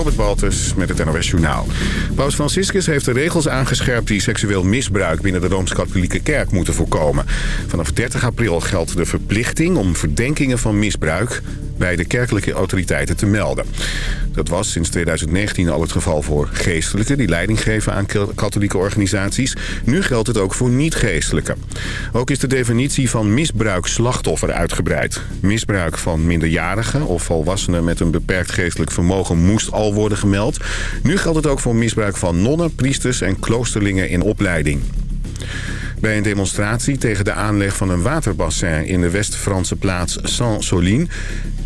Robert Baltus met het NOS Journaal. Paus Franciscus heeft de regels aangescherpt die seksueel misbruik binnen de Rooms-Katholieke Kerk moeten voorkomen. Vanaf 30 april geldt de verplichting om verdenkingen van misbruik bij de kerkelijke autoriteiten te melden. Dat was sinds 2019 al het geval voor geestelijken die leiding geven aan katholieke organisaties. Nu geldt het ook voor niet-geestelijken. Ook is de definitie van misbruik slachtoffer uitgebreid. Misbruik van minderjarigen of volwassenen met een beperkt geestelijk vermogen moest al worden gemeld. Nu geldt het ook voor misbruik van nonnen, priesters en kloosterlingen in opleiding. Bij een demonstratie tegen de aanleg van een waterbassin in de West-Franse plaats Saint-Soline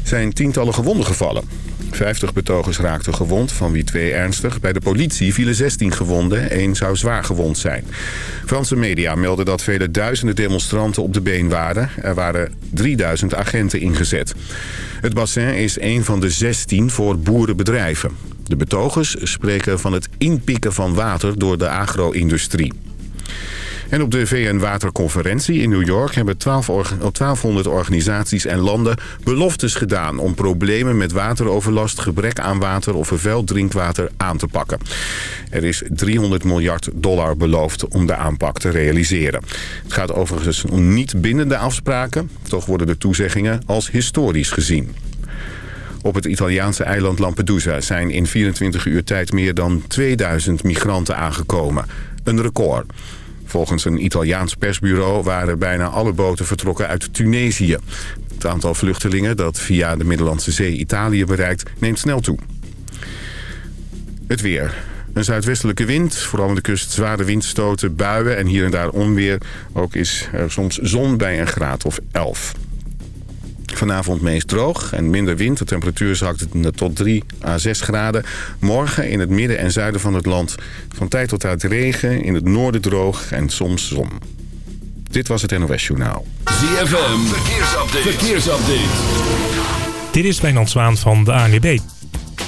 zijn tientallen gewonden gevallen. 50 betogers raakten gewond, van wie twee ernstig. Bij de politie vielen 16 gewonden, één zou zwaar gewond zijn. Franse media melden dat vele duizenden demonstranten op de been waren. Er waren 3000 agenten ingezet. Het bassin is een van de 16 voor boerenbedrijven. De betogers spreken van het inpikken van water door de agro-industrie. En op de VN-waterconferentie in New York hebben 12 1200 organisaties en landen beloftes gedaan... om problemen met wateroverlast, gebrek aan water of vervuild drinkwater aan te pakken. Er is 300 miljard dollar beloofd om de aanpak te realiseren. Het gaat overigens om niet bindende afspraken. Toch worden de toezeggingen als historisch gezien. Op het Italiaanse eiland Lampedusa zijn in 24 uur tijd meer dan 2000 migranten aangekomen. Een record. Volgens een Italiaans persbureau waren bijna alle boten vertrokken uit Tunesië. Het aantal vluchtelingen dat via de Middellandse Zee Italië bereikt neemt snel toe. Het weer. Een zuidwestelijke wind, vooral aan de kust zware windstoten, buien en hier en daar onweer. Ook is er soms zon bij een graad of 11. Vanavond meest droog en minder wind. De temperatuur zakt tot 3 à 6 graden. Morgen in het midden en zuiden van het land van tijd tot tijd regen. In het noorden droog en soms zon. Dit was het NOS Journaal. ZFM, verkeersupdate. verkeersupdate. Dit is Wijnand Zwaan van de ANWB.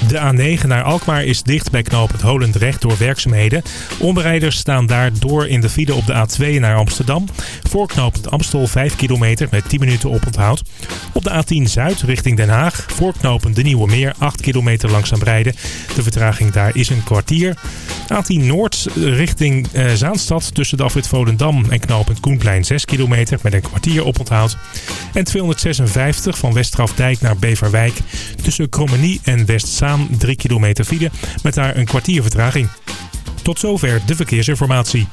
De A9 naar Alkmaar is dicht bij knooppunt Holendrecht door werkzaamheden. Onbereiders staan daardoor in de file op de A2 naar Amsterdam. Voor knooppunt Amstel 5 kilometer met 10 minuten oponthoud. Op de A10 Zuid richting Den Haag. Voor knooppunt De Nieuwe Meer 8 kilometer langzaam rijden. De vertraging daar is een kwartier. A10 Noord richting eh, Zaanstad tussen de afrit Volendam en knooppunt Koenplein 6 kilometer met een kwartier oponthoud. En 256 van Westgrafdijk naar Beverwijk tussen Krommenie en Westzaan 3 kilometer file met daar een kwartier vertraging. Tot zover de verkeersinformatie.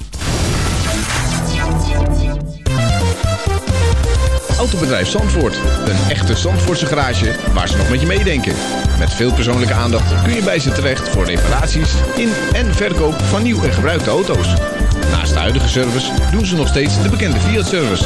Autobedrijf Zandvoort. Een echte Zandvoortse garage waar ze nog met je meedenken. Met veel persoonlijke aandacht kun je bij ze terecht voor reparaties in en verkoop van nieuw en gebruikte auto's. Naast de huidige service doen ze nog steeds de bekende Fiat-service.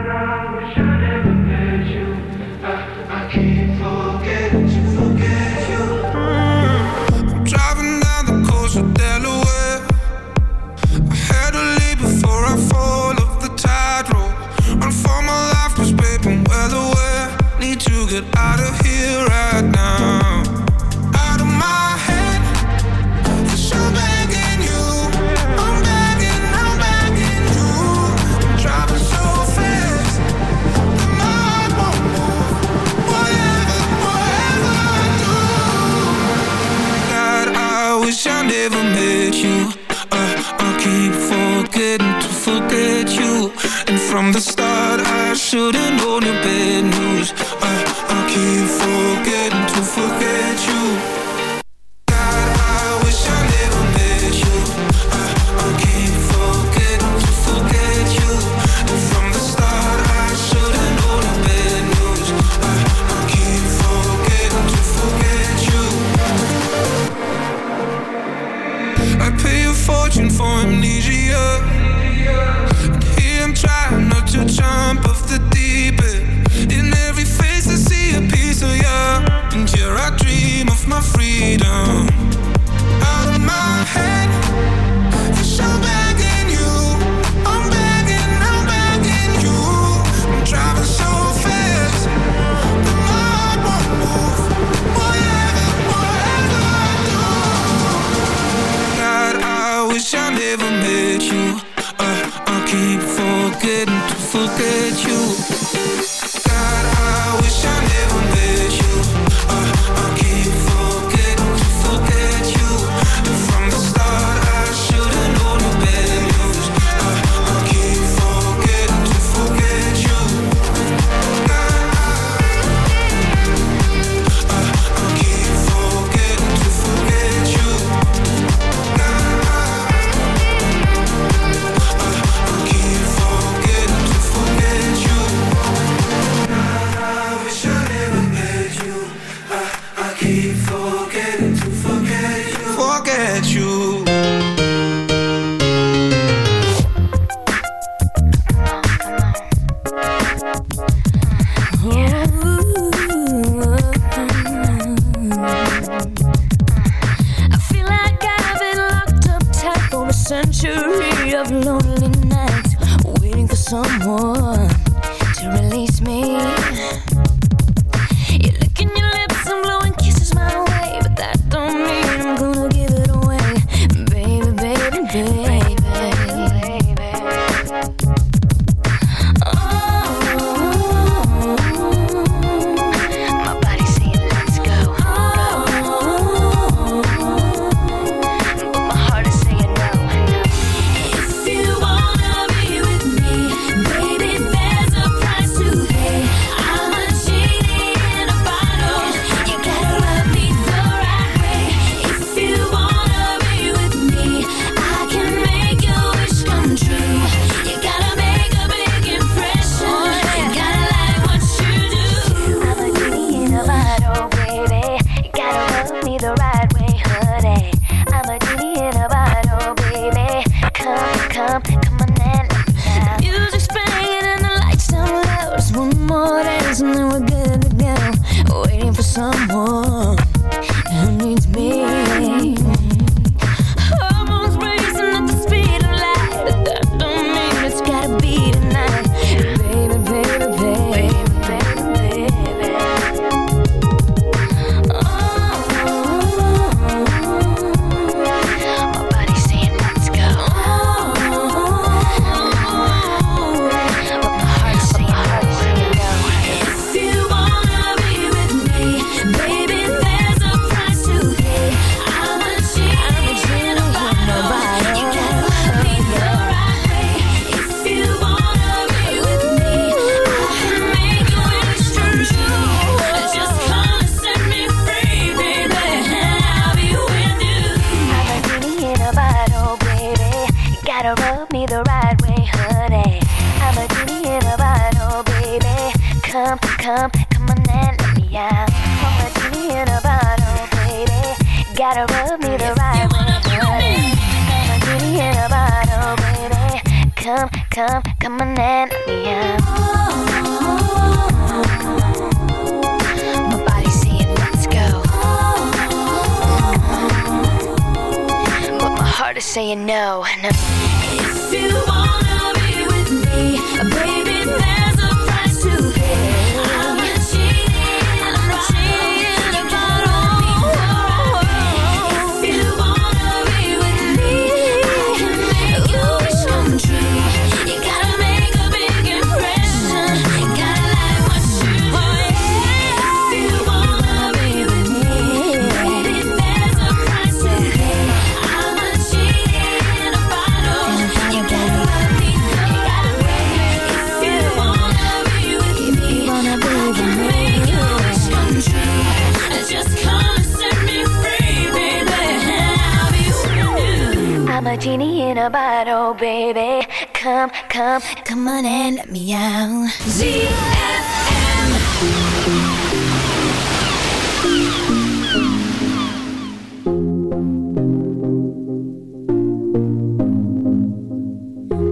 I'm a genie in a bottle, baby. Come, come, come on and let me out. GFM.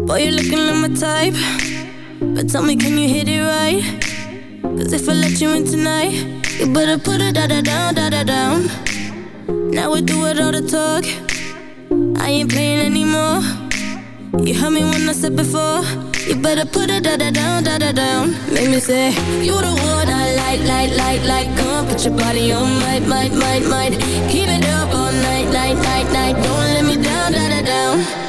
Boy, you're looking like my type But tell me, can you hit it right? Cause if I let you in tonight You better put it da-da down, da-da down Now we do it all the talk I ain't playing anymore. You heard me when I said before. You better put it da da down, da da down. Make me say you the one I like, like, like, like. Come on, put your body on, my, my, my, might. Keep it up all night, night, night, night. Don't let me down, da da down.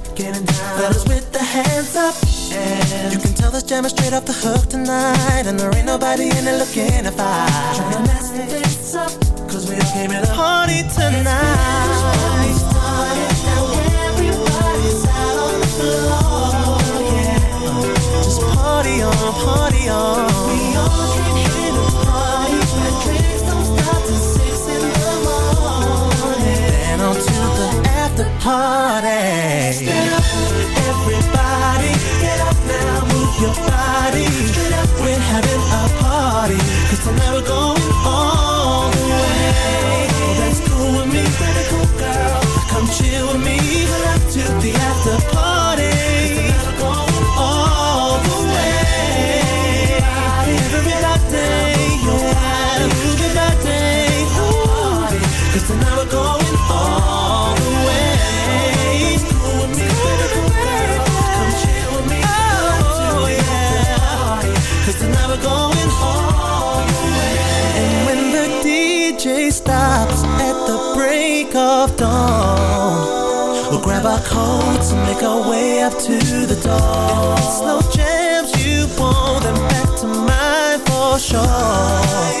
getting down. Fellas with the hands up. And you can tell this jam is straight off the hook tonight. And there ain't nobody in it looking to fight. Trying to mess this up, cause we all came in a party tonight. Now everybody's out on the floor, yeah. Just party on, party on. We all party. Stand up, everybody, get up now, move your body. Straight up, we're having a party, cause tonight we're going all the way. Break of dawn, we'll grab our coats and make our way up to the door. If it's jams you want, then back to mine for sure.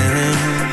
again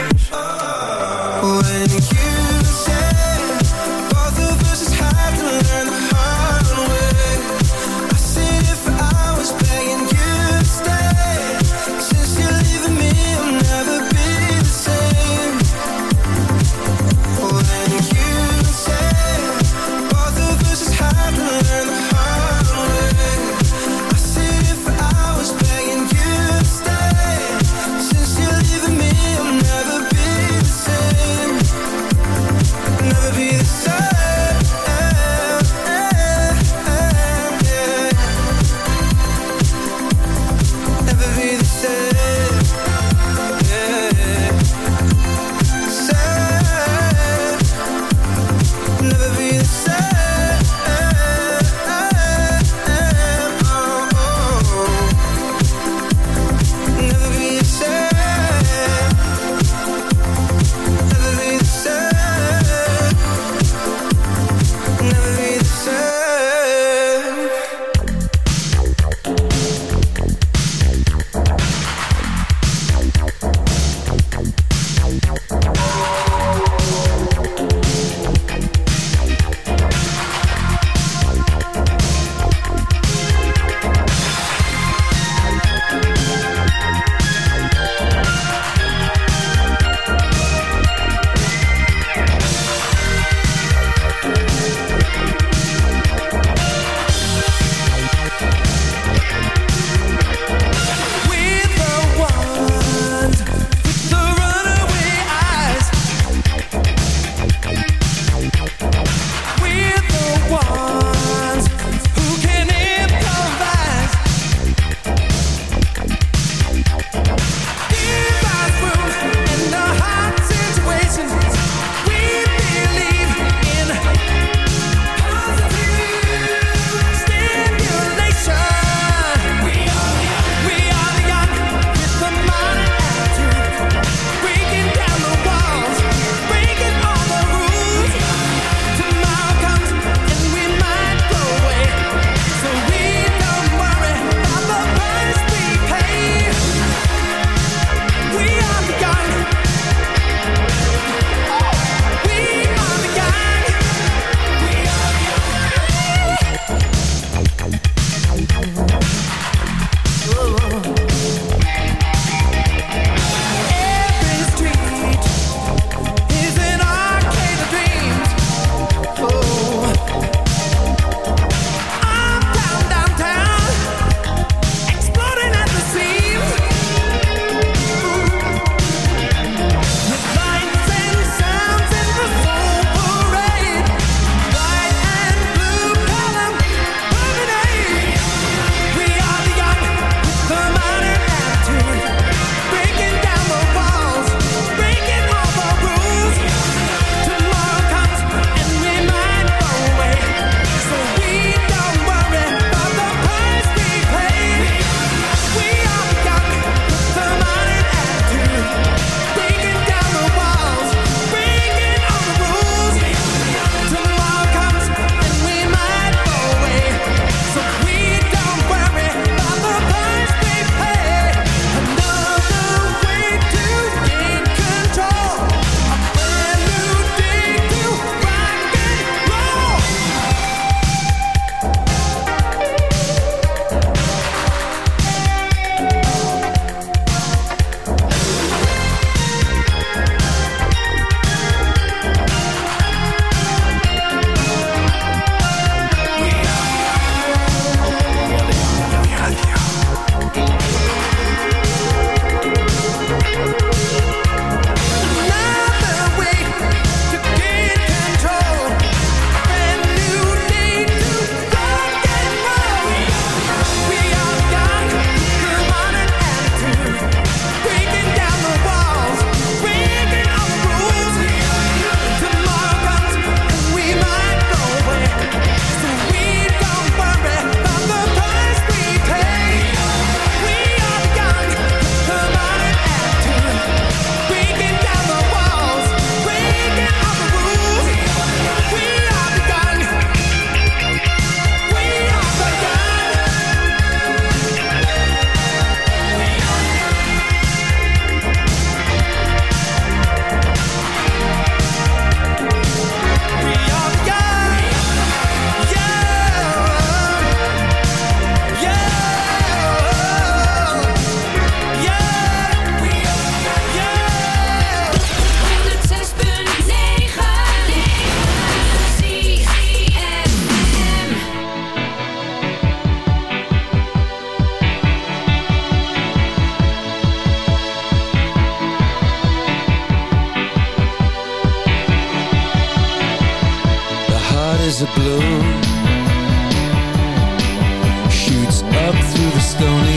stony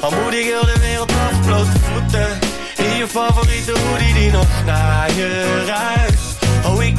Al moet ik heel de wereld af, blote voeten In je favoriete hoodie die nog naar je ruikt. Oh ik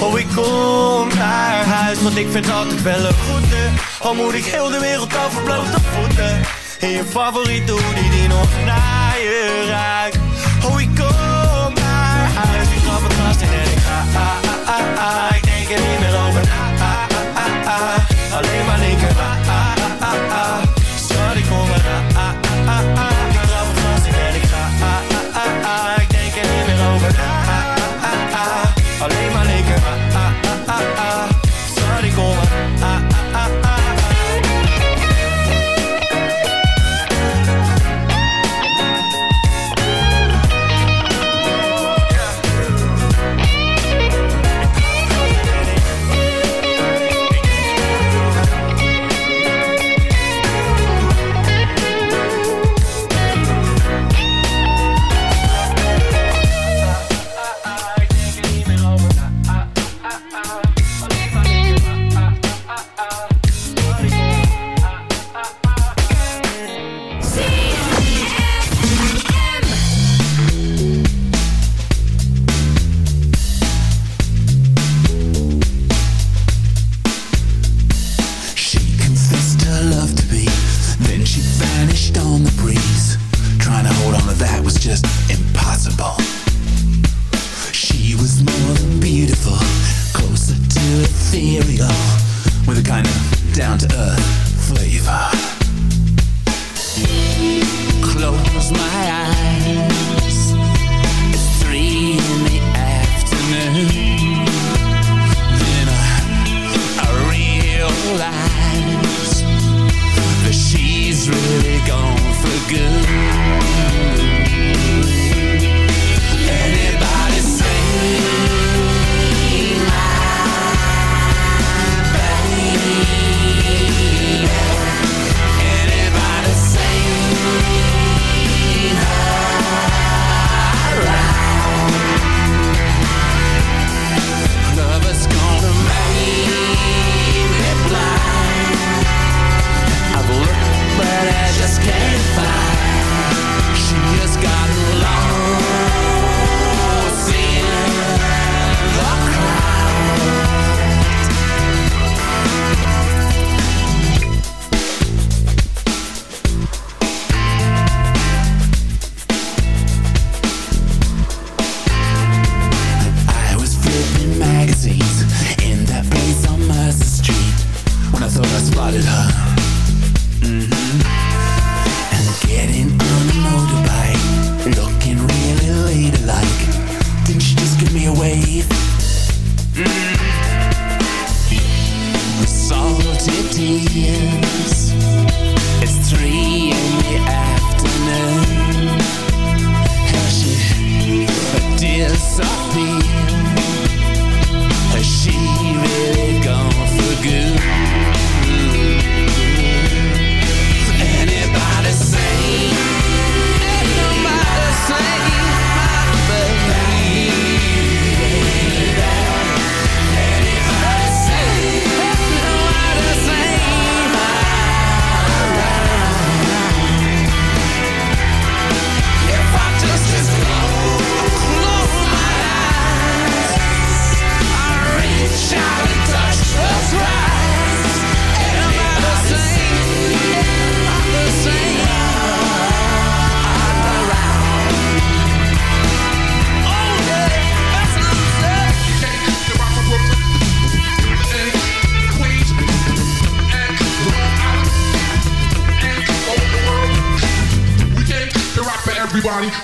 Oh, ik kom naar huis, want ik vind altijd wel een goede Al moet ik heel de wereld over blote voeten. En je favoriete hoodie die nog naar je ruikt. Oh, ik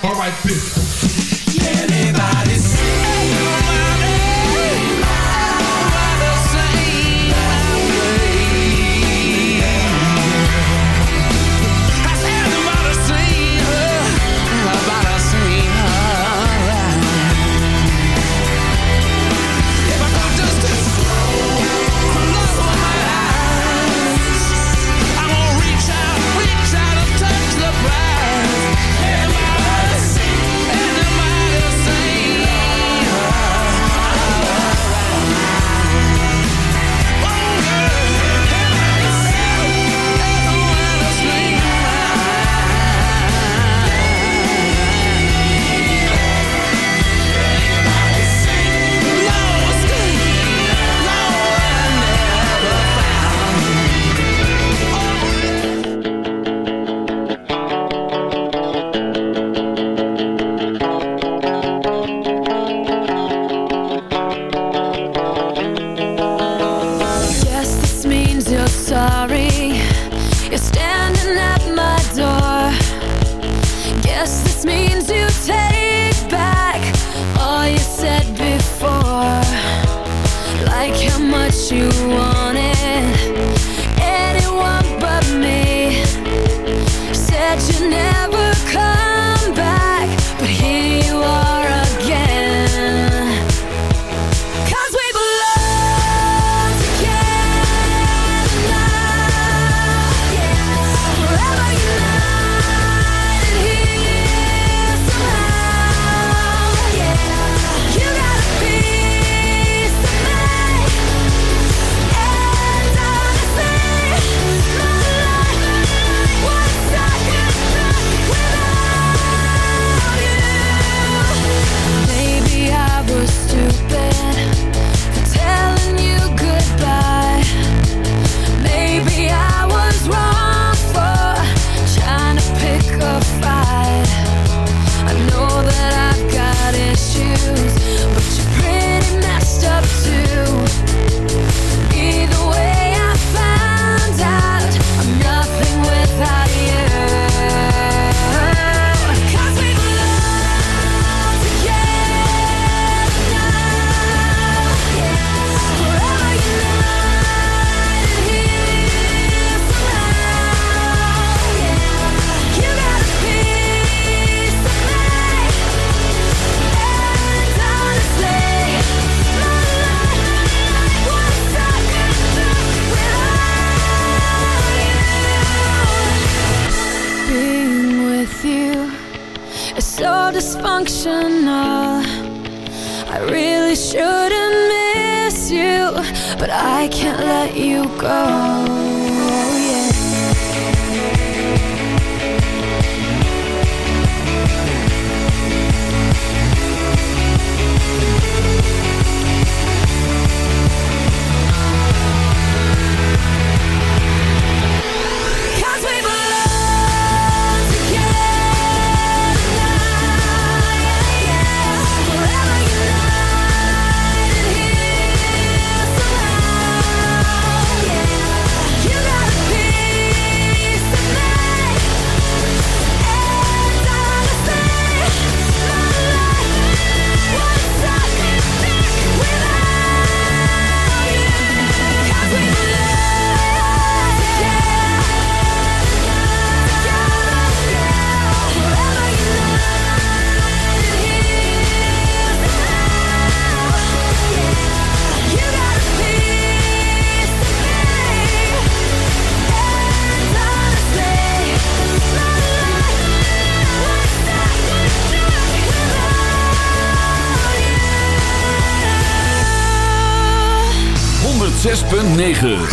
all right, this. Anybody say? 9.